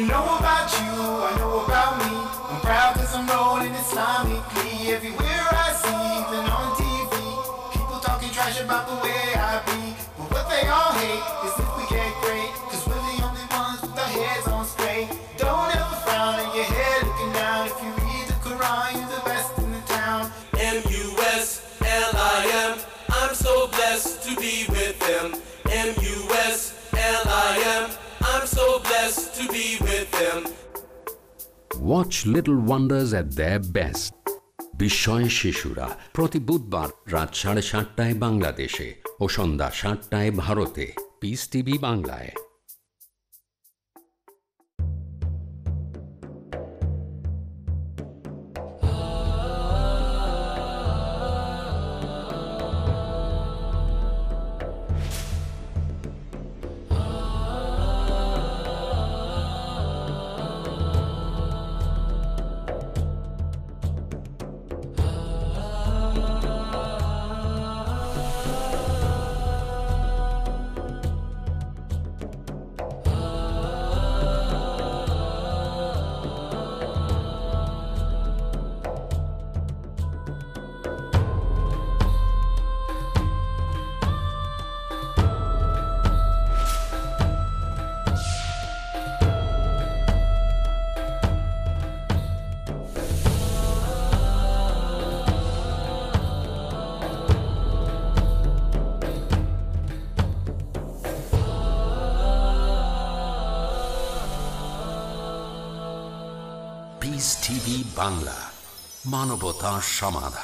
don't know Watch Little Wonders at their best বিস্ময় শিশুরা প্রতি বুধবার রাত সাড়ে সাতটায় বাংলাদেশে ও সন্ধ্যা সাতটায় ভারতে। পিস টিভি বাংলায়। বাংলা মানবতা সমাধান।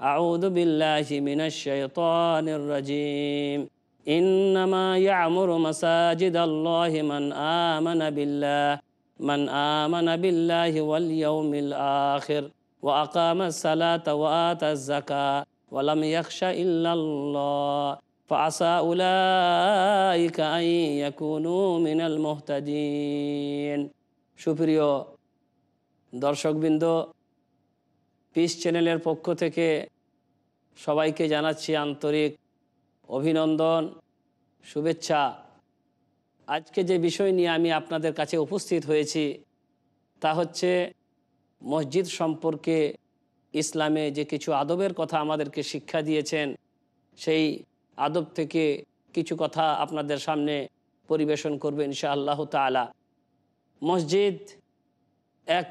أعوذ بالله من الشيطان الرجيم إنما يعمر مساجد الله من آمن بالله من آمن بالله واليوم الآخر وأقام الصلاة وآتى الزكاة ولم يخش إلا الله فعسى أولئك أن يكونوا من المهتدين সুপ্রিয় দর্শকবৃন্দ পিস চ্যানেলের পক্ষ থেকে সবাইকে জানাচ্ছি আন্তরিক অভিনন্দন, শুভেচ্ছা। আজকে যে বিষয় নিয়ে আমি আপনাদের কাছে উপস্থিত হয়েছি, তা হচ্ছে মসজিদ সম্পর্কে ইসলামে যে কিছু আদবের কথা আমাদেরকে শিক্ষা দিয়েছেন, সেই আদব থেকে কিছু কথা আপনাদের সামনে পরিবেশন করবে ইনশা আল্লাহ তালা মসজিদ এক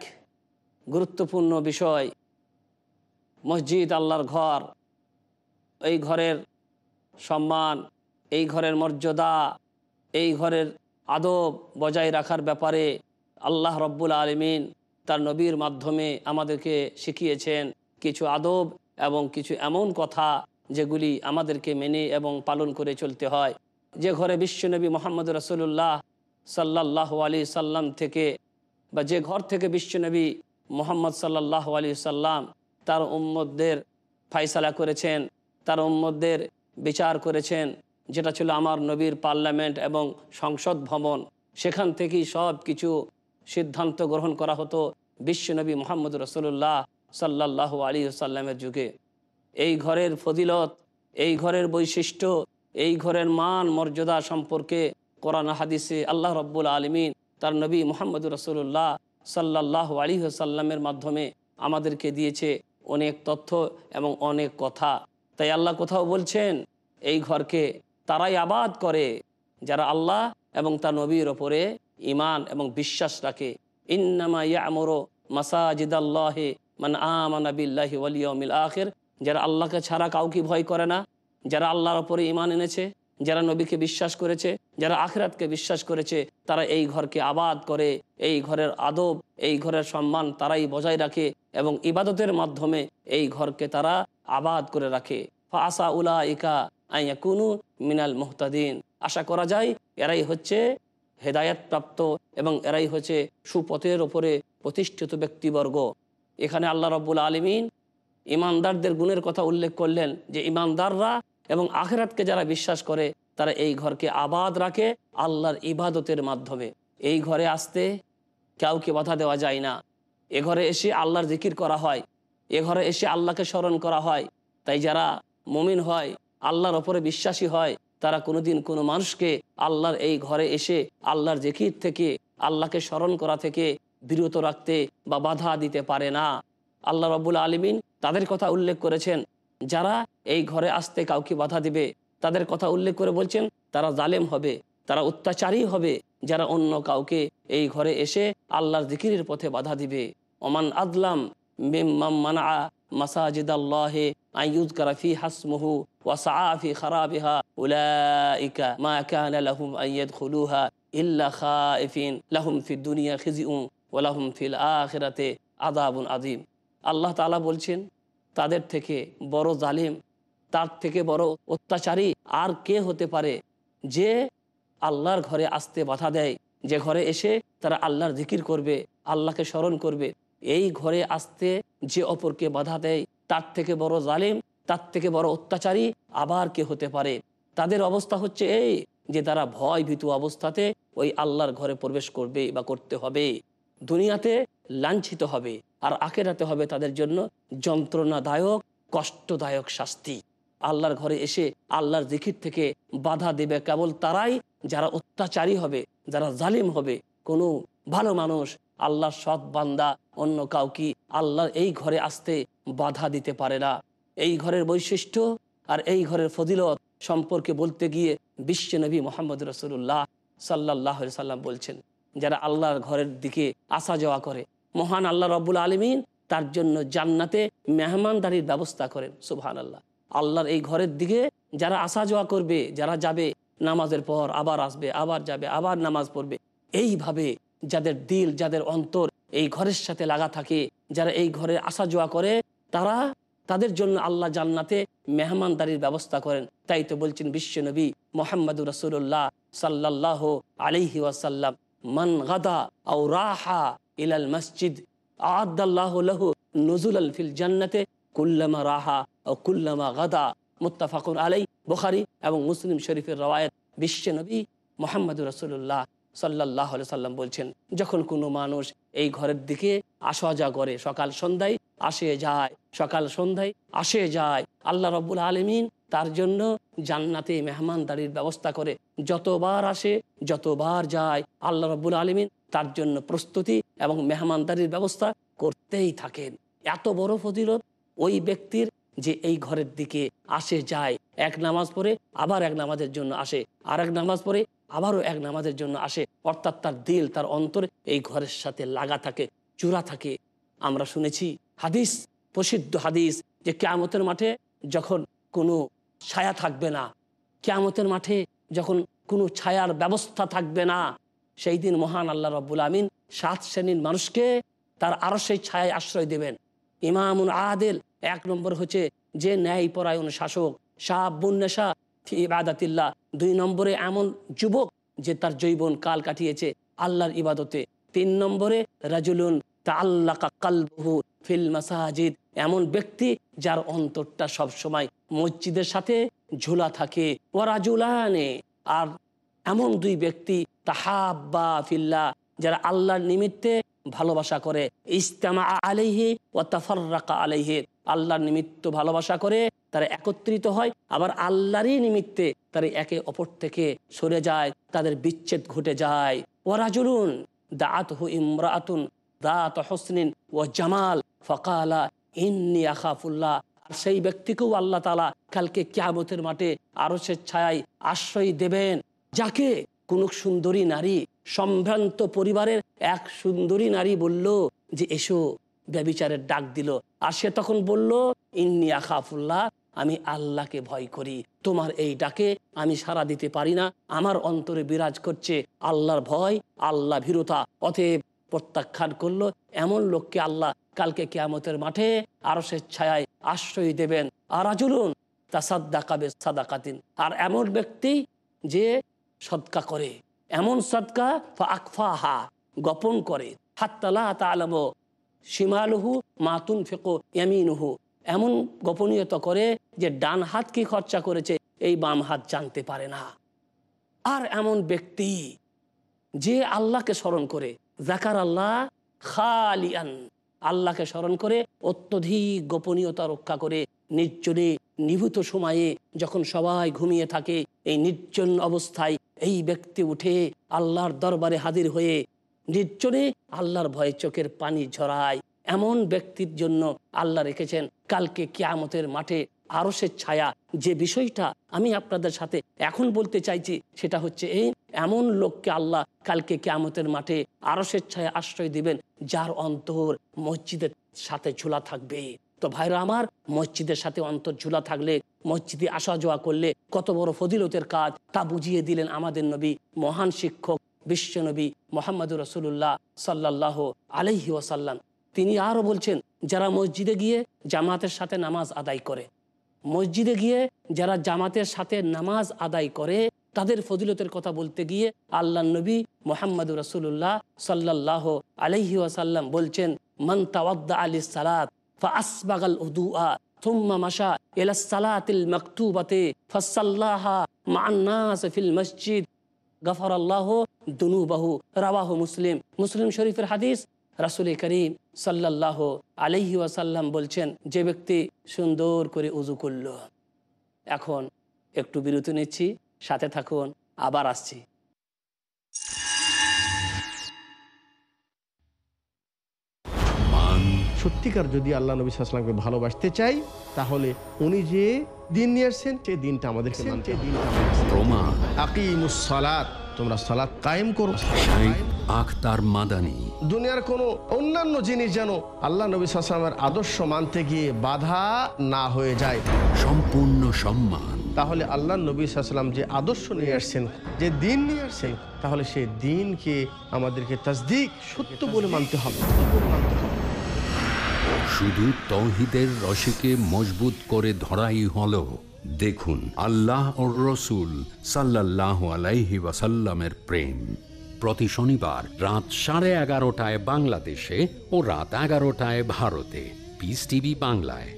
গুরুত্বপূর্ণ বিষয়। মসজিদ, আল্লাহর ঘর, এই ঘরের সম্মান, এই ঘরের মর্যাদা, এই ঘরের আদব বজায় রাখার ব্যাপারে আল্লাহ রব্বুল আলমিন তার নবীর মাধ্যমে আমাদেরকে শিখিয়েছেন কিছু আদব এবং কিছু এমন কথা যেগুলি আমাদেরকে মেনে এবং পালন করে চলতে হয়। যে ঘরে বিশ্বনবী মোহাম্মদ রসুল্লাহ সাল্লাহ আলী সাল্লাম থেকে বা যে ঘর থেকে বিশ্বনবী মোহাম্মদ সাল্লাহ আলী সাল্লাম তার উম্মদদের ফাইসালা করেছেন, তার উম্মদদের বিচার করেছেন, যেটা ছিল আমার নবীর পার্লামেন্ট এবং সংসদ ভবন। সেখান থেকেই সব কিছু সিদ্ধান্ত গ্রহণ করা হতো বিশ্বনবী মোহাম্মদ রসুল্লাহ সাল্লাহ আলী সাল্লামের যুগে। এই ঘরের ফদিলত এই ঘরের বৈশিষ্ট্য, এই ঘরের মান, মর্যাদা সম্পর্কে কোরআন হাদিসে আল্লাহ রব্বুল আলমিন তার নবী মোহাম্মদ রসুল্লাহ সাল্লাহ আলী সাল্লামের মাধ্যমে আমাদেরকে দিয়েছে। অনেক তথ্য এবং অনেক কথা। তাই আল্লাহ কোথাও বলছেন, এই ঘরকে তারাই আবাদ করে, যারা আল্লাহ এবং তার নবীর ওপরে ইমান এবং বিশ্বাস রাখে। ইন্নামা মাসাজিদ আল্লাহে মান আমানা বিল্লাহি ওয়ালিয়মিল আখের, যারা আল্লাহকে ছাড়া কাউকে ভয় করে না, যারা আল্লাহর ওপরে ইমান এনেছে। যারা নবীকে বিশ্বাস করেছে, যারা আখরাতকে বিশ্বাস করেছে, তারা এই ঘরকে আবাদ করে, এই ঘরের আদব, এই ঘরের সম্মান তারাই বজায় রাখে এবং ইবাদতের মাধ্যমে এই ঘরকে তারা আবাদ করে রাখে। ফাসা উলা ইকা আইয়া কুনু মিনাল মুহতাদিন। আশা করা যায় এরাই হচ্ছে হেদায়তপ্রাপ্ত এবং এরাই হচ্ছে সুপথের ওপরে প্রতিষ্ঠিত ব্যক্তিবর্গ। এখানে আল্লাহ রব্বুল আলমিন ইমানদারদের গুণের কথা উল্লেখ করলেন যে, ইমানদাররা এবং আখেরাতকে যারা বিশ্বাস করে, তারা এই ঘরকে আবাদ রাখে আল্লাহর ইবাদতের মাধ্যমে। এই ঘরে আসতে কাউকে বাধা দেওয়া যায় না। এ ঘরে এসে আল্লাহর জিকির করা হয়। এ ঘরে এসে আল্লাহকে স্মরণ করা হয়। তাই যারা মমিন হয়, আল্লাহর ওপরে বিশ্বাসী হয়, তারা কোনোদিন কোনো মানুষকে আল্লাহর এই ঘরে এসে আল্লাহর জিকির থেকে, আল্লাহকে স্মরণ করা থেকে বিরত রাখতে বা বাধা দিতে পারে না। আল্লাহ রবুল আলমিন তাদের কথা উল্লেখ করেছেন, যারা এই ঘরে আসতে কাউকে বাধা দিবে। তাদের কথা উল্লেখ করে বলছেন, তারা জালেম হবে, তারা অত্যাচারী হবে। যারা অন্য কাউকে এই ঘরে এসে আল্লাহর জিকিরের পথে বাধা দিবে। ওমান আদলাম আদাবুন আদিম আল্লাহ তাআলা বলছেন, তাদের থেকে বড় জালিম তার থেকে বড় অত্যাচারী আর কে হতে পারে? যে আল্লাহর ঘরে আসতে বাধা দেয়, যে ঘরে এসে তারা আল্লাহর জিকির করবে, আল্লাহকে স্মরণ করবে। এই ঘরে আসতে যে অপরকে বাধা দেয়, তার থেকে বড় জালিম, তার থেকে বড় অত্যাচারী আবার কে হতে পারে? তাদের অবস্থা হচ্ছে এই, যে তারা ভয় ভীতু অবস্থাতে ওই আল্লাহর ঘরে প্রবেশ করবে বা করতে হবে। দুনিয়াতে লাঞ্ছিত হবে, আর আখেরাতে হবে তাদের জন্য যন্ত্রণাদায়ক, কষ্টদায়ক শাস্তি। আল্লাহর ঘরে এসে আল্লাহর জিকির থেকে বাধা দেবে কেবল তারাই যারা অত্যাচারী হবে, যারা জালিম হবে। কোনো ভালো মানুষ আল্লাহর সৎ বান্দা, অন্য কাউকে আল্লাহর এই ঘরে আসতে বাধা দিতে পারে না। এই ঘরের বৈশিষ্ট্য আর এই ঘরের ফজিলত সম্পর্কে বলতে গিয়ে বিশ্ব নবী মোহাম্মদ রসুল্লাহ সাল্লাহ সাল্লাম বলছেন, যারা আল্লাহর ঘরের দিকে আসা যাওয়া করে, মহান আল্লাহ রব্বুল আলমিন তার জন্য জান্নাতে মেহমানদারির ব্যবস্থা করেন সুবহান আল্লাহ আল্লাহর এই ঘরের দিকে যারা আসা যাওয়া করবে, যারা যাবে নামাজের পর, আবার আসবে, আবার যাবে, আবার নামাজ পড়বে, এইভাবে যাদের দিল, যাদের অন্তর এই ঘরের সাথে লাগা থাকে, যারা এই ঘরে আসা যাওয়া করে, তারা তাদের জন্য আল্লাহ জান্নাতে মেহমানদারির ব্যবস্থা করেন। তাই তো বলছেন বিশ্বনবী মোহাম্মদ রসুল্লাহ সাল্লাহ আলিহি ওয়াসাল্লাম, মান গাদা আও রাহা ইলাল মসজিদ আদাল্লাহ লাহু নজুল ফিল জান্নাতে কুল্লামা রাহা ও কুল্লামা গাদা মুত্তাফাকুর আলাই বুখারি এবং মুসলিম শরীফের রওয়ায়ত বিশ্বনবী মোহাম্মদ রসুল্লাহ সাল্লাহ সাল্লাম বলছেন, যখন কোনো মানুষ এই ঘরের দিকে আসা যা করে, সকাল সন্ধ্যায় আসে যায়, সকাল সন্ধ্যায় আসে যায়, আল্লাহ রব্বুল আলমিন তার জন্য জান্নাতে মেহমানদারির ব্যবস্থা করে, যতবার আসে, যতবার যায়, আল্লাহ রব্বুল আলমিন তার জন্য প্রস্তুতি এবং মেহমানদারির ব্যবস্থা করতেই থাকেন। এত বড় ফজিলত ওই ব্যক্তির যে এই ঘরের দিকে আসে, যায়, এক নামাজ পড়ে, আবার এক নামাজের জন্য আসে আর এক নামাজ পড়ে, আবারও এক নামাজের জন্য আসে। অর্থাৎ তার দিল, তার অন্তর এই ঘরের সাথে লাগা থাকে চূড়া থাকে। আমরা শুনেছি হাদিস, প্রসিদ্ধ হাদিস যে কেয়ামতের মাঠে যখন কোনো ছায়া থাকবে না, কেয়ামতের মাঠে যখন কোনো ছায়ার ব্যবস্থা থাকবে না, সেই দিন মহান আল্লাহ রব্বুল আমিন সাত শ্রেণির মানুষকে তার আরও সেই ছায় আশ্রয় দেবেন। ইমামুন আদেল এক নম্বর হচ্ছে যে ন্যায় পরায়ণ শাসক শাহ বুন্নেশা ইবাদাতিল্লাহ। দুই নম্বরে এমন যুবক যে তার জৈবন কাল কাটিয়েছে আল্লাহর ইবাদতে। তিন নম্বরে রাজুলুন তা আল্লাহ কালবহু ফিল মাসাজিদ। এমন ব্যক্তি যার অন্তরটা সবসময় মসজিদের সাথে ঝোলা থাকে। ও রাজুলানে। আর এমন দুই ব্যক্তি তাহাব্বা ফিল্লা যারা আল্লাহর নিমিত্তে ভালোবাসা করে ইস্তামা আলাইহি ও তাফাররাকা আলাইহি। আল্লাহর নিমিত্ত ভালোবাসা করে তারা একত্রিত হয়, আবার আল্লাহরই নিমিত্তে তারা একে অপর থেকে সরে যায়, তাদের বিচ্ছেদ ঘটে যায়। ওরাজুলুন দাঁত হু ইমরাতুন দাঁত হসনিন ও জামাল, ফকালা ইন্নি আখাফুল্লাহ। সেই ব্যক্তিকেও আল্লাহ তালা কালকে ক্যামতের মাঠে আরও সে ছায় আশ্রয় দেবেন, যাকে কোন সুন্দরী নারী সম্ভ্রান্ত পরিবারের এক সুন্দরী নারী বলল, যে এসো। ব্যবিচারের ডাক দিল। আর সে তখন বলল, ইন্নি আখাফুল্লাহ, আমি আল্লাহকে ভয় করি। তোমার এই ডাকে আমি সারা দিতে পারি না। আমার অন্তরে বিরাজ করছে আল্লাহর ভয়, আল্লাহ ভীরতা। অতএব প্রত্যাখ্যান করল, এমন লোককে আল্লাহ কালকে কেয়ামতের মাঠে আরও সে ছায় আশ্রয় দেবেন। আর আজুলুন তা সাদ্দা কাবে সাদা কাতিন আর এমন ব্যক্তি যে সৎকা করে। এমন সৎকা আকফাহা গোপন করে। হাত্তালা তালাম সীমালুহু মাতুন ফেকো ইয়ামিনুহু। এমন গোপনীয়তা করে যে ডান হাত কি খরচা করেছে, এই বাম হাত জানতে পারে না। আর এমন ব্যক্তি যে আল্লাহকে স্মরণ করে জাকার আল্লাহ খালিয়ান, আল্লাহকে স্মরণ করে অত্যধিক গোপনীয়তা রক্ষা করে, নির্জনে নিভূত সময়ে যখন সবাই ঘুমিয়ে থাকে, এই নির্জন অবস্থায় এই ব্যক্তি উঠে আল্লাহর দরবারে হাজির হয়ে নির্জনে আল্লাহর ভয়ে চোখের পানি ঝরায়। এমন ব্যক্তির জন্য আল্লাহ রেখেছেন, কালকে কিয়ামতের মাঠে আরও সে ছায়া। যে বিষয়টা আমি আপনাদের সাথে এখন বলতে চাইছি, সেটা হচ্ছে এই, এমন লোককে আল্লাহ কালকে কেয়ামতের মাঠে আরও ছায়া আশ্রয় দিবেন, যার অন্তর মসজিদের সাথে ঝোলা থাকবে। তো ভাইরা আমার, মসজিদের সাথে অন্তর ঝুলা থাকলে, মসজিদে আসা যাওয়া করলে কত বড় ফদিলতের কাজ, তা বুঝিয়ে দিলেন আমাদের নবী, মহান শিক্ষক বিশ্বনবী মোহাম্মদ রসুল্লাহ সাল্লাহ আলহি ওয়াসাল্লাম। তিনি আরও বলছেন, যারা মসজিদে গিয়ে জামাতের সাথে নামাজ আদায় করে, মসজিদে গিয়ে যারা জামাতের সাথে নামাজ আদায় করে, তাদের ফজিলতের কথা বলতে গিয়ে আল্লাহ নবী মোহাম্মদ রসুল্লাহ সাল্লাহ আলহি ওয়াসাল্লাম বলছেন, মান তাওয়াদ্দা আলী সালাত মুসলিম। মুসলিম শরীফের হাদিস রাসুল করিম সাল্লাহ আলহি ওয়াসাল্লাম বলছেন, যে ব্যক্তি সুন্দর করে উজু করল। এখন একটু বিরতি নিচ্ছি, সাথে থাকুন, আবার আসছি। সত্যিকার যদি আল্লাহ নবী সাল্লামকে ভালোবাসতে চাই তাহলে উনি যে দিন নিয়ে আসছেন সেই দিনটা আমাদেরকে মানতে দিনটা প্রমাণ আকিমুসালাত তোমরা সালাত কায়েম করো। আখতার মাদানি। দুনিয়ার কোনো অন্যান্য জিনিস যেন আল্লাহ নবী সাল্লামের আদর্শ মানতে গিয়ে বাধা না হয়ে যায়। সম্পূর্ণ সম্মান। তাহলে আল্লাহ নবী সাল্লাম যে আদর্শ নিয়ে আসছেন যে দিন নিয়ে আসছেন তাহলে সেই দিনকে আমাদেরকে তাজদিক সত্য বলে মানতে হবে। শুধু তৌহিদের রসিকে মজবুত করে ধরাই হল। দেখুন, আল্লাহ ও রসুল সাল্লাহ আলাইহি ওয়াসাল্লামের প্রেম। প্রতি শনিবার রাত সাড়ে এগারোটায় বাংলাদেশে ও রাত এগারোটায় ভারতে। পিস টিভি বাংলায়।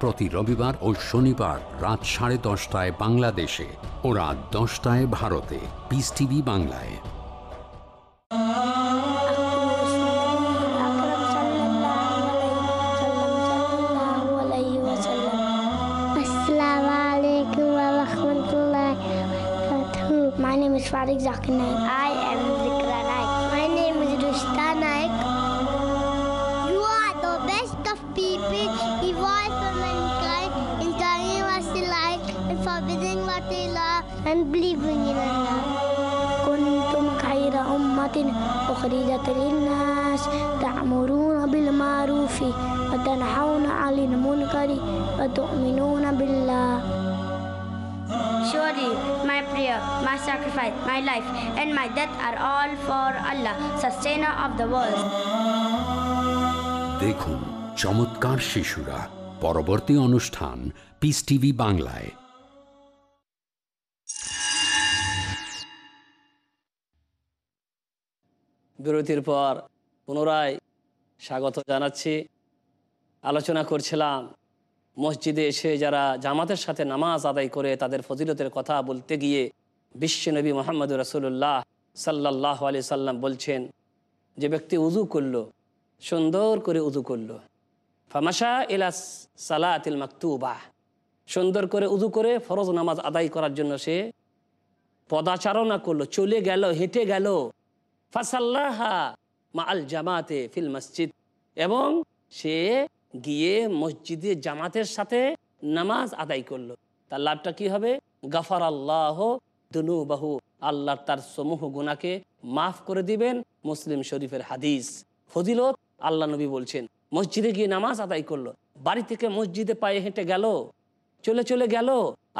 প্রতি রবিবার ও শনিবার রাত সাড়ে দশটায় বাংলাদেশে ও রাত দশটায় ভারতে পিস টিভি বাংলায় My name is Farid Zakir Naik. I am Zikra Naik. My name is Rushta Naik. You are the best of people. and believing in Allah. كنتم خير أمة أخرجت للناس تأمرون بالمعروف وتنحون عن المنكر وتؤمنون بالله Surely my prayer, my sacrifice, my life, and my death are all for Allah, sustainer of the world. দেখুন চমৎকার শিশুরা পরবর্তী অনুষ্ঠান piece TV বাংলায় বিরতির পর পুনরায় স্বাগত জানাচ্ছি। আলোচনা করছিলাম মসজিদে এসে যারা জামাতের সাথে নামাজ আদায় করে তাদের ফজিলতের কথা বলতে গিয়ে বিশ্বনবী মোহাম্মদ রসুল্লাহ সাল্লাহ আলি সাল্লাম বলছেন, যে ব্যক্তি উজু করল, সুন্দর করে উজু করল। ফামাশা ইলা সালাতিল মাকতুবা। সুন্দর করে উজু করে ফরজ নামাজ আদায় করার জন্য সে পদাচারণা করল, চলে গেল, হেঁটে গেল। ফাসাল্লাহা জামাতে ফিল মসজিদ। এবং সে গিয়ে মসজিদে জামাতের সাথে নামাজ আদায় করল। তার লাভটা কি হবে? গাফার আল্লাহ দুনুবাহু। আল্লাহ তার সমূহ গুণাকে মাফ করে দিবেন মুসলিম শরীফের হাদিস। ফজিলত, আল্লাহ নবী বলছেন, মসজিদে গিয়ে নামাজ আদায় করল। বাড়ি থেকে মসজিদে পায়ে হেঁটে গেল, চলে চলে গেল,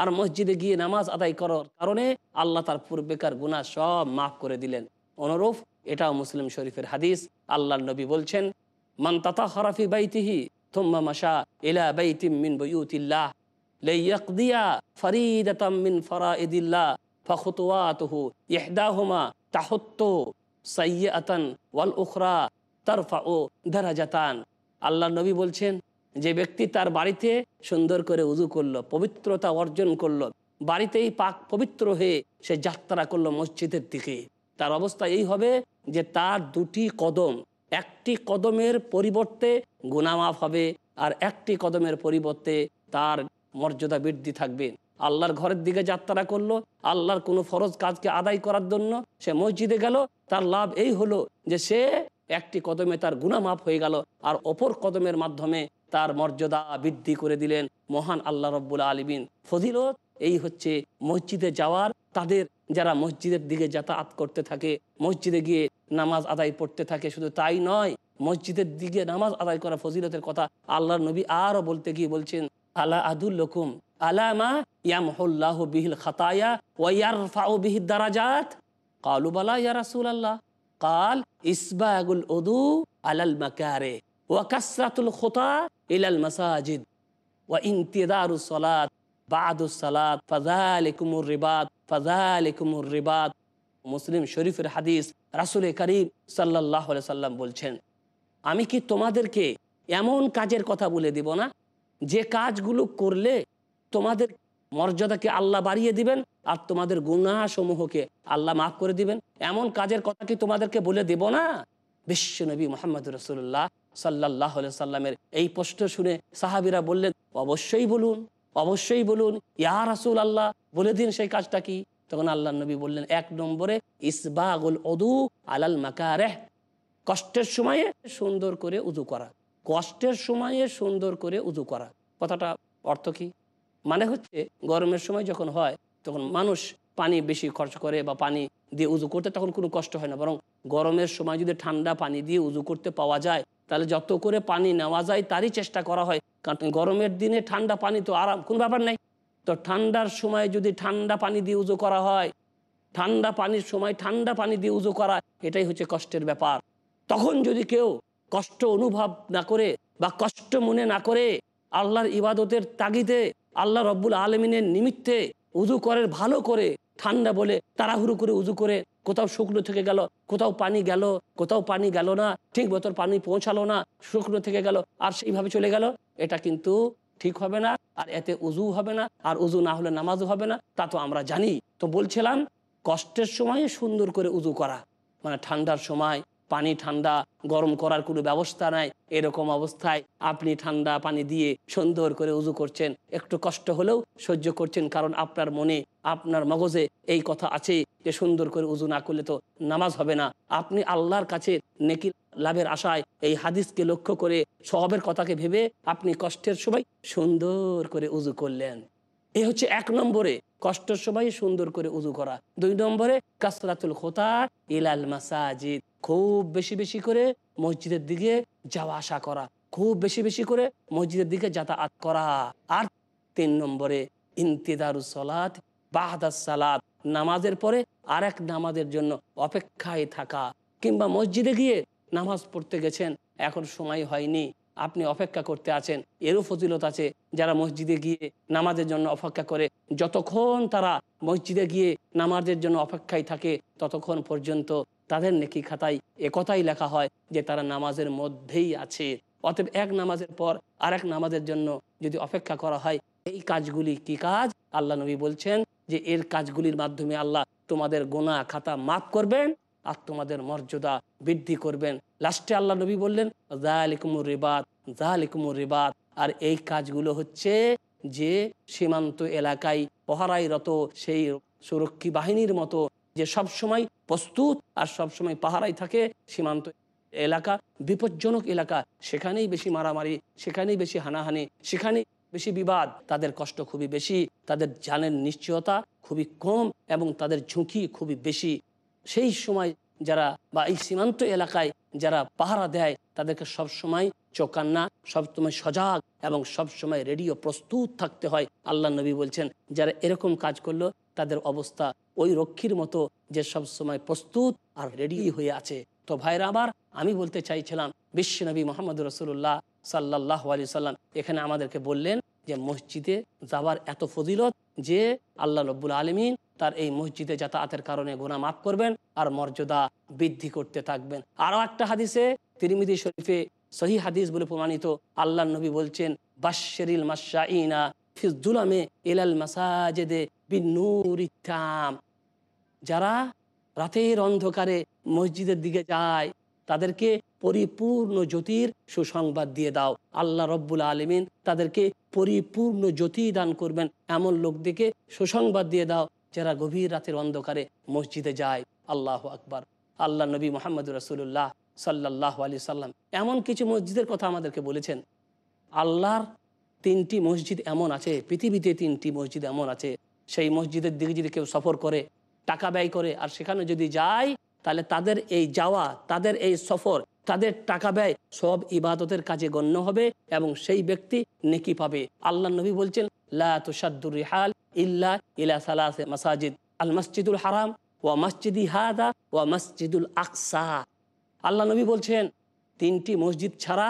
আর মসজিদে গিয়ে নামাজ আদায় করার কারণে আল্লাহ তার পূর্বেকার গুণা সব মাফ করে দিলেন। অনুরূপ। এটাও মুসলিম শরীফের হাদিস। আল্লাহ নবী বলছেন, মান তাতা হরাফি বাইতিহি থুম্মা মাশা ইলা বাইতিম মিন বুয়ুতিল্লাহ লিয়াকদিয়া ফরিদাতাম মিন ফরাইদিল্লাহ, ফখুতুওয়াতুহু ইহদাহুমা তাহুত্তু সাইয়্যাতান ওয়াল উখরা তারফাউ দারাজাতান। আল্লাহ নবী বলছেন, যে ব্যক্তি তার বাড়িতে সুন্দর করে উজু করল, পবিত্রতা অর্জন করল, বাড়িতেই পাক পবিত্র হয়ে সে যাত্রা করল মসজিদের দিকে। তার অবস্থা এই হবে যে তার দুটি কদম, একটি কদমের পরিবর্তে গুনামাফ হবে আর একটি কদমের পরিবর্তে তার মর্যাদা বৃদ্ধি থাকবে। আল্লাহর ঘরের দিকে যাত্রা করল, আল্লাহর কোনো ফরজ কাজকে আদায় করার জন্য সে মসজিদে গেল, তার লাভ এই হলো যে সে একটি কদমে তার গুনামাফ হয়ে গেল আর অপর কদমের মাধ্যমে তার মর্যাদা বৃদ্ধি করে দিলেন মহান আল্লাহ রব্বুল আলমিন। ফজিলত এই হচ্ছে মসজিদে যাওয়ার তাদের যারা মসজিদের দিকে যাতায়াত করতে থাকে, মসজিদে গিয়ে নামাজ আদায় পড়তে থাকে, শুধু তাই নয়, মসজিদের দিকে নামাজ আদায় করা ফজিলতের কথা আল্লাহ নবী আরও বলতে গিয়ে বলছেন, আলা ইয়া রাসুল আল্লাহ মাসাজিদ। সালাত ফাযালিকুমুর রিবাত মুসলিম শরীফের হাদিস রাসুল করিম সাল্লাহ সাল্লাম বলছেন, আমি কি তোমাদেরকে এমন কাজের কথা বলে দিব না? যে কাজগুলো করলে তোমাদের মর্যাদাকে আল্লাহ বাড়িয়ে দিবেন আর তোমাদের গুণাসমূহকে আল্লাহ মাফ করে দিবেন? এমন কাজের কথা কি তোমাদেরকে বলে দেব না? বিশ্বনবী মোহাম্মদ রসুল্লাহ সাল্লাহ সাল্লামের এই প্রশ্ন শুনে সাহাবিরা বললেন, অবশ্যই বলুন। অবশ্যই বলুন, ইয়া রাসুল আল্লাহ বলে দিন সেই কাজটা কি? তখন আল্লাহ নবী বললেন, এক নম্বরে ইসবাগুল অদু আলাল মাকারেহ, কষ্টের সময়ে সুন্দর করে উজু করা, কষ্টের সময়ে সুন্দর করে উজু করা। কথাটা অর্থ কি? মানে হচ্ছে গরমের সময় যখন হয়, তখন মানুষ পানি বেশি খরচ করে বা পানি দিয়ে উজু করতে তখন কোনো কষ্ট হয় না। বরং গরমের সময় যদি ঠান্ডা পানি দিয়ে উজু করতে পাওয়া যায়, তাহলে যত করে পানি নেওয়া যায় তারই চেষ্টা করা হয়। কারণ গরমের দিনে ঠান্ডা পানি তো আরাম, কোনো ব্যাপার নেই। তো ঠান্ডার সময় যদি ঠান্ডা পানি দিয়ে উজু করা হয়, ঠান্ডা পানির সময় ঠান্ডা পানি দিয়ে উজু করা, এটাই হচ্ছে কষ্টের ব্যাপার। তখন যদি কেউ কষ্ট অনুভব না করে বা কষ্ট মনে না করে, আল্লাহর ইবাদতের তাগিদে, আল্লাহ রব্বুল আলমিনের নিমিত্তে উজু করে, ভালো করে ঠান্ডা বলে তাড়াহুড়ো করে উজু করে কোথাও শুকনো থেকে গেল, কোথাও পানি গেল, কোথাও পানি গেল না, ঠিক মতো পানি পৌঁছালো না, শুকনো থেকে গেল, আর সেইভাবে চলে গেল। এটা কিন্তু ঠিক হবে না, আর এতে উজু হবে না, আর উজু না হলে নামাজও হবে না, তা তো আমরা জানি। তো বলছিলাম, কষ্টের সময় সুন্দর করে উজু করা। মানে ঠান্ডার সময় পানি ঠান্ডা, গরম করার কোনো ব্যবস্থা নাই, এরকম অবস্থায় আপনি ঠান্ডা পানি দিয়ে সুন্দর করে উজু করছেন। একটু কষ্ট হলেও সহ্য করছেন, কারণ আপনার মনে আপনার মগজে এই কথা আছে যে সুন্দর করে উজু না করলে তো নামাজ হবে না। আপনি আল্লাহর কাছে নেকি লাভের আশায় এই হাদিসকে লক্ষ্য করে সবের কথাকে ভেবে আপনি কষ্টের সময় সুন্দর করে উজু করলেন। এ হচ্ছে এক নম্বরে কষ্টের সময় সুন্দর করে উজু করা। দুই নম্বরে কাসরাতুল খোতা ইলাল মাসাজিদ। খুব বেশি বেশি করে মসজিদের দিকে যাওয়া আসা করা। খুব বেশি বেশি করে মসজিদের দিকে যাতায়াত করা। আর তিন নম্বরে ইন্তিদারুস সালাত বাহাদাস সালাত, নামাজের পরে আর এক নামাজের জন্য অপেক্ষায় থাকা কিংবা মসজিদে গিয়ে নামাজ পড়তে গেছেন, এখন সময় হয়নি। আপনি অপেক্ষা করতে আছেন। এরও ফজিলত আছে, যারা মসজিদে গিয়ে নামাজের জন্য অপেক্ষা করে, যতক্ষণ তারা মসজিদে গিয়ে নামাজের জন্য অপেক্ষায় থাকে, ততক্ষণ পর্যন্ত তাদের নেকি খাতায় একথাই লেখা হয় যে তারা নামাজের মধ্যেই আছে। অতএব এক নামাজের পর আরেক নামাজের জন্য যদি অপেক্ষা করা হয়, এই কাজগুলি কি কাজ? আল্লাহ নবী বলছেন যে এর কাজগুলির মাধ্যমে আল্লাহ তোমাদের গোনা, খাতা মাফ করবেন আর তোমাদের মর্যাদা বৃদ্ধি করবেন। লাস্টে আল্লাহ নবী বললেন জালিকুমুর রিবাদ জালিকুমুর রিবাদ আর এই কাজগুলো হচ্ছে যে সীমান্ত এলাকায় পহারাইরত সেই সুরক্ষী বাহিনীর মতো যে সব সময় প্রস্তুত আর সব সময় পাহারাই থাকে সীমান্ত এলাকা, বিপজ্জনক এলাকা। সেখানেই বেশি মারামারি, সেখানেই বেশি হানাহানি, সেখানেই বেশি বিবাদ, তাদের কষ্ট খুবই বেশি, তাদের জানের নিশ্চয়তা খুবই কম এবং তাদের ঝুঁকি খুবই বেশি। সেই সময় যারা বা এই সীমান্ত এলাকায় যারা পাহারা দেয়, তাদেরকে সব সময় চোকান্না সবসময় সজাগ এবং সব সময় রেডিও প্রস্তুত থাকতে হয়, আল্লাহ নবী বলছেন। যারা এরকম কাজ করল, তাদের অবস্থা ওই রক্ষীর মতো যে সব সময় প্রস্তুত আর রেডি হয়ে আছে। তো ভাইরা আবার আমি বলতে চাইছিলাম, বিশ্ব নবী মোহাম্মদ রসুল্লাহ সাল্লাহ আলি সাল্লাম এখানে আমাদেরকে বললেন যে মসজিদে যাবার এত ফজিলত যে আল্লাহ রব্বুল আলমিন তার এই মসজিদে যাতায়াতের কারণে গুণা মাফ করবেন আর মর্যাদা বৃদ্ধি করতে থাকবেন। আরও একটা হাদিসে তিরমিদি শরীফে সহি হাদিস বলে প্রমাণিত, আল্লাহ নবী বলছেন বাশেরিল মাসাইনা ফিজুলামে ইলাল মাসাজেদে বিনুরিতাম যারা রাতের অন্ধকারে মসজিদের দিকে যায় তাদেরকে পরিপূর্ণ জ্যোতির সুসংবাদ দিয়ে দাও। আল্লাহ রব্বুল আলমিন তাদেরকে পরিপূর্ণ জ্যোতি দান করবেন। এমন লোকদেরকে সুসংবাদ দিয়ে দাও যারা গভীর রাতের অন্ধকারে মসজিদে যায়। আল্লাহ আকবার। আল্লাহ নবী মোহাম্মদ রসুল্লাহ সাল্লাহ আলি সাল্লাম এমন কিছু মসজিদের কথা আমাদেরকে বলেছেন। আল্লাহর তিনটি মসজিদ এমন আছে, পৃথিবীতে তিনটি মসজিদ এমন আছে। সেই মসজিদের দিকে যদি কেউ সফর করে, টাকা ব্যয় করে, আর সেখানে যদি যায় তাহলে তাদের এই যাওয়া, তাদের এই সফর, তাদের টাকা ব্যয় সব ইবাদতের কাজে গণ্য হবে এবং সেই ব্যক্তি নেকি পাবে। আল্লাহ নবী বলছেন, লা রিহাল ইল্লা ইলা সালাসে মাসাজিদ, আল মসজিদুল হারাম ওয়া মসজিদি হাদা ওয়া মসজিদুল আকসা। আল্লাহ নবী বলছেন, তিনটি মসজিদ ছাড়া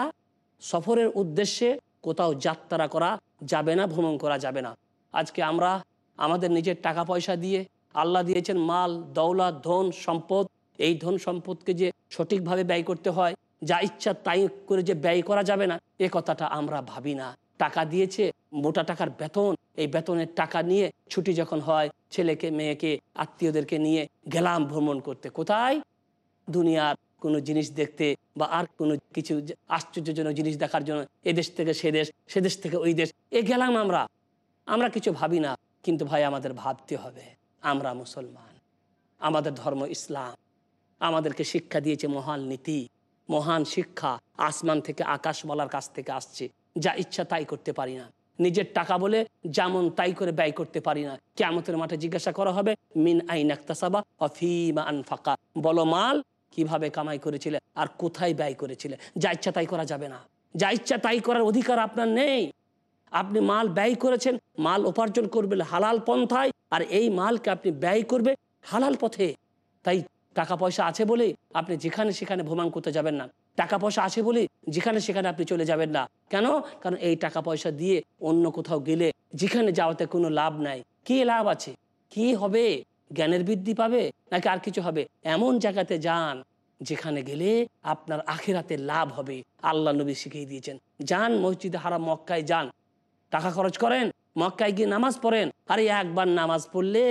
সফরের উদ্দেশ্যে কোথাও যাত্রা করা যাবে না, ভ্রমণ করা যাবে না। আজকে আমরা আমাদের নিজের টাকা পয়সা দিয়ে আল্লাহ দিয়েছেন মাল দৌলা ধন, সম্পদ এই ধন সম্পদকে যে সঠিকভাবে ব্যয় করতে হয়, যা ইচ্ছা তাই করে যে ব্যয় করা যাবে না, এ কথাটা আমরা ভাবি না। টাকা দিয়েছে, মোটা টাকার বেতন, এই বেতনের টাকা নিয়ে ছুটি যখন হয়, ছেলেকে, মেয়েকে, আত্মীয়দেরকে নিয়ে গেলাম ভ্রমণ করতে। কোথায়? দুনিয়ার কোনো জিনিস দেখতে বা আর কোনো কিছু আশ্চর্যজনক জিনিস দেখার জন্য এদেশ থেকে সে দেশ সে দেশ থেকে ওই দেশ, এ গেলাম আমরা। আমরা কিছু ভাবি না, কিন্তু ভাই আমাদের ভাবতে হবে। আমরা মুসলমান। আমাদের ধর্ম ইসলাম। আমাদেরকে শিক্ষা দিয়েছে মহান নীতি, মহান শিক্ষা আসমান থেকে আকাশ বলার কাছ থেকে আসছে। যা ইচ্ছা তাই করতে পারি না। নিজের টাকা বলে যেমন তাই করে ব্যয় করতে পারি না। কেমতের মাঠে জিজ্ঞাসা করা হবে, মিন আইন একতাসাবা অফিমা আনফাকা? বলো, মাল কীভাবে কামাই করেছিলে আর কোথায় ব্যয় করেছিলে? যা ইচ্ছা তাই করা যাবে না। যা ইচ্ছা তাই করার অধিকার আপনার নেই। আপনি মাল ব্যয় করেছেন, মাল উপার্জন করবেন হালাল পন্থায়, আর এই মালকে আপনি ব্যয় করবে হালাল পথে। তাই টাকা পয়সা আছে বলে আপনি যেখানে সেখানে ভ্রমণ করতে যাবেন না। টাকা পয়সা আছে বলে যেখানে সেখানে আপনি চলে যাবেন না। কেন? কারণ এই টাকা পয়সা দিয়ে অন্য কোথাও গেলে যেখানে যাওয়াতে কোনো লাভ নাই। কি লাভ আছে? কি হবে? জ্ঞানের বৃদ্ধি পাবে? নাকি আর কিছু হবে? এমন জায়গাতে যান যেখানে গেলে আপনার আখেরাতে লাভ হবে। আল্লাহ নবী শিখিয়ে দিয়েছেন, যান মসজিদে হারা মক্কায় যান। টাকা খরচ করেন, মক্কায় গিয়ে নামাজ পড়েন, আরে একবার নামাজ পড়লে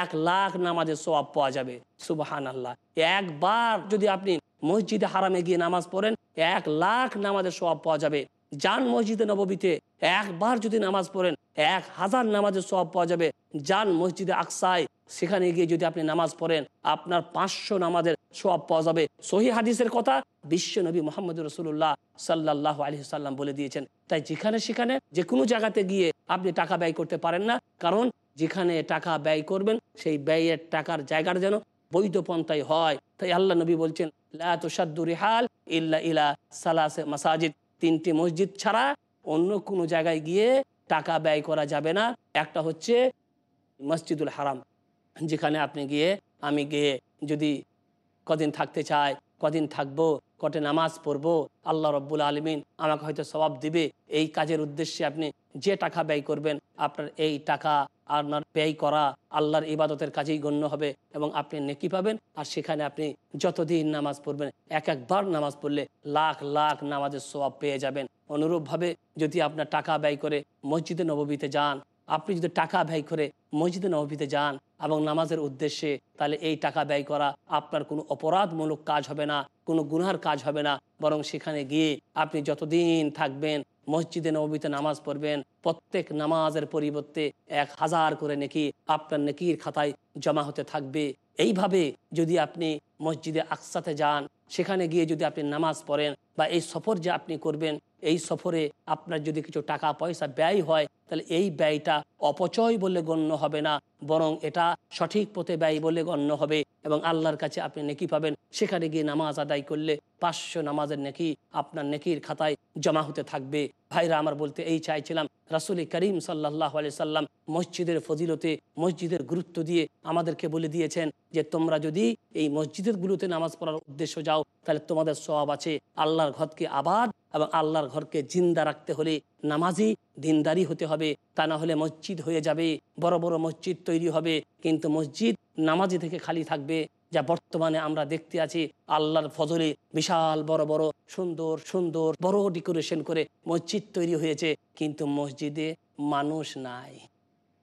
এক লাখ নামাজের সোয়াব পাওয়া যাবে। সুবাহান আল্লাহ একবার যদি আপনি মসজিদে হারামে গিয়ে নামাজ পড়েন, এক লাখ নামাজের সবাব পাওয়া যাবে। যান মসজিদে নববীতে একবার যদি নামাজ পড়েন, এক হাজার নামাজের সবাব পাওয়া যাবে। যান মসজিদে আকসায়, সেখানে গিয়ে যদি আপনি নামাজ পড়েন, আপনার পাঁচশো নামাজের সব পাওয়া যাবে। সহি হাদিসের কথা বিশ্ব নবী মোহাম্মদ রসুল্লাহ সাল্লাহ আলী সাল্লাম বলে দিয়েছেন। তাই যেখানে সেখানে যে কোনো জায়গাতে গিয়ে আপনি টাকা ব্যয় করতে পারেন না, কারণ যেখানে টাকা ব্যয় করবেন, সেই ব্যয়ের টাকার জায়গার যেন বৈধ পন্থায় হয়। তাই আল্লাহ নবী বলছেন ইল্লা ইলা সালাসে মাসাজিদ। তিনটি মসজিদ ছাড়া অন্য কোনো জায়গায় গিয়ে টাকা ব্যয় করা যাবে না। একটা হচ্ছে মসজিদুল হারাম, যেখানে আপনি গিয়ে, আমি গিয়ে যদি কদিন থাকতে চাই, কদিন থাকব, কটে নামাজ পড়ব, আল্লাহ রব্বুল আলমিন আমাকে হয়তো সবাব দিবে। এই কাজের উদ্দেশ্যে আপনি যে টাকা ব্যয় করবেন, আপনার এই টাকা আপনার ব্যয় করা আল্লাহর ইবাদতের কাজেই গণ্য হবে এবং আপনি নেকি পাবেন। আর সেখানে আপনি যতদিন নামাজ পড়বেন, এক একবার নামাজ পড়লে লাখ লাখ নামাজের সবাব পেয়ে যাবেন। অনুরূপভাবে যদি আপনার টাকা ব্যয় করে মসজিদে নববীতে যান, আপনি যদি টাকা ব্যয় করে মসজিদে নবীতে যান এবং নামাজের উদ্দেশ্যে, তাহলে এই টাকা ব্যয় করা আপনার কোনো অপরাধমূলক কাজ হবে না, কোনো গুনহার কাজ হবে না। বরং সেখানে গিয়ে আপনি যতদিন থাকবেন মসজিদে নবীতে নামাজ পড়বেন, প্রত্যেক নামাজের পরিবর্তে এক হাজার করে নেকি আপনার নেকির খাতায় জমা হতে থাকবে। এইভাবে যদি আপনি মসজিদে আকসাতে যান, সেখানে গিয়ে যদি আপনি নামাজ পড়েন বা এই সফর যে আপনি করবেন, এই সফরে আপনার যদি কিছু টাকা পয়সা ব্যয় হয়, তাহলে এই ব্যয়টা অপচয় বলে গণ্য হবে না, বরং এটা সঠিক পথে ব্যয় বলে গণ্য হবে। এবং আল্লাহর কাছে আপনি নেকি পাবেন। সেখানে গিয়ে নামাজ আদায় করলে পাঁচশো নামাজের নেকি আপনার নেকির খাতায় জমা হতে থাকবে। ভাইরা আমার বলতে এই চাইছিলাম, রাসুল করিম সাল্লাহ সাল্লাম মসজিদের ফজিলতে, মসজিদের গুরুত্ব দিয়ে আমাদেরকে বলে দিয়েছেন যে, তোমরা যদি এই মসজিদের গুলোতে নামাজ পড়ার উদ্দেশ্য যাও, তাহলে তোমাদের সব আছে আল্লাহর ঘরকে আবাদ এবং আল্লাহর ঘরকে জিন্দা রাখতে হলে নামাজি দিনদারি হতে হবে। তা না হলে মসজিদ হয়ে যাবে, বড় বড় মসজিদ তৈরি হবে। কিন্তু মসজিদ নামাজি থেকে খালি থাকবে যা বর্তমানে আমরা দেখতে আছি, আল্লাহর ফজলে বিশাল বড় বড় সুন্দর সুন্দর বড় ডেকোরেশন করে মসজিদ তৈরি হয়েছে। কিন্তু মসজিদে মানুষ নাই।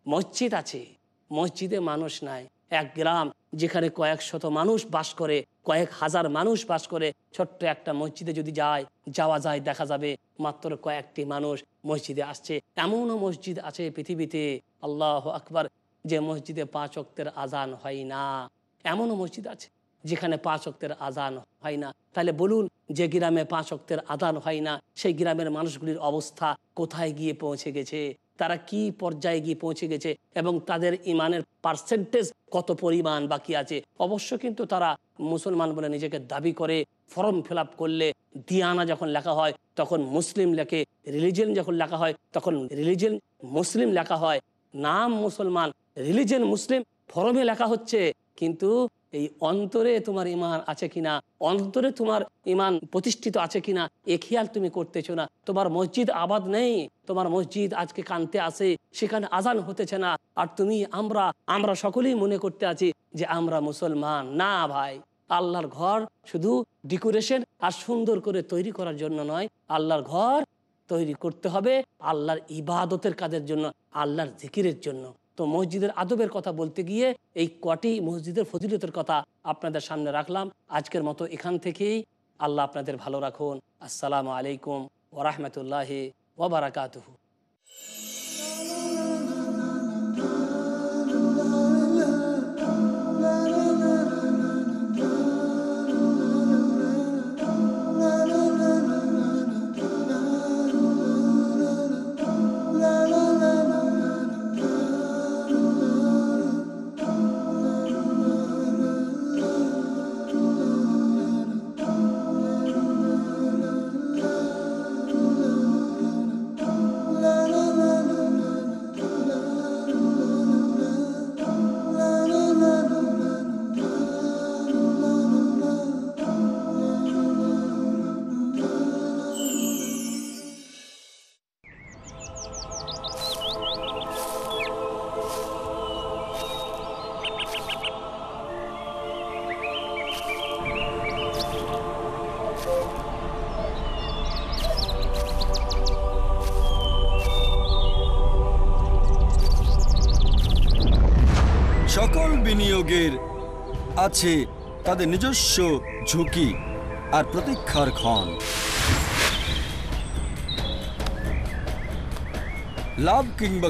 মসজিদ আছে, মসজিদে মানুষ নাই। এক গ্রাম যেখানে কয়েক শত মানুষ বাস করে, কয়েক হাজার মানুষ বাস করে, ছোট্ট একটা মসজিদে যদি যায়, যাওয়া যায়, দেখা যাবে মাত্র কয়েকটি মানুষ মসজিদে আসছে। এমনও মসজিদ আছে পৃথিবীতে, আল্লাহ আকবার, যে মসজিদে পাঁচ অক্তের আজান হয় না। এমনও মসজিদ আছে যেখানে পাঁচ অক্তের আজান হয় না। তাহলে বলুন, যে গ্রামে পাঁচ অক্তের আদান হয় না, সেই গ্রামের মানুষগুলির অবস্থা কোথায় গিয়ে পৌঁছে গেছে? তারা কি পর্যায়ে গিয়ে পৌঁছে গেছে এবং তাদের ইমানের পার্সেন্টেজ কত পরিমাণ বাকি আছে? অবশ্য কিন্তু তারা মুসলমান বলে নিজেকে দাবি করে ফর্ম ফিল করলে দিয়ানা যখন লেখা হয়, তখন মুসলিম লেখে রিলিজিয়ন যখন লেখা হয়, তখন রিলিজিয়ন মুসলিম লেখা হয়। নাম মুসলমান রিলিজিয়ন মুসলিম ফরমে লেখা হচ্ছে কিন্তু এই অন্তরে তোমার ইমান আছে কিনা, অন্তরে তোমার ইমান প্রতিষ্ঠিত আছে কিনা, এ খেয়াল তুমি করতেছো না। তোমার মসজিদ আবাদ নেই, তোমার মসজিদ আজকে কানতে আসে, সেখানে আজান হতেছে না। আর তুমি, আমরা আমরা সকলেই মনে করতে আছি যে আমরা মুসলমান। না ভাই, আল্লাহর ঘর শুধু ডেকোরেশন আর সুন্দর করে তৈরি করার জন্য নয়, আল্লাহর ঘর তৈরি করতে হবে আল্লাহর ইবাদতের কাজের জন্য, আল্লাহর জিকিরের জন্য। তো মসজিদের আদবের কথা বলতে গিয়ে এই কটি মসজিদের ফজিলতের কথা আপনাদের সামনে রাখলাম। আজকের মতো এখান থেকেই আল্লাহ আপনাদের ভালো রাখুন। আসসালামু আলাইকুম ওরহমতুল্লাহ ওবরাকাতহু আছে তাদের নিজস্ব ঝুঁকি আর প্রতীক্ষার ক্ষণ। লাভ কিংবা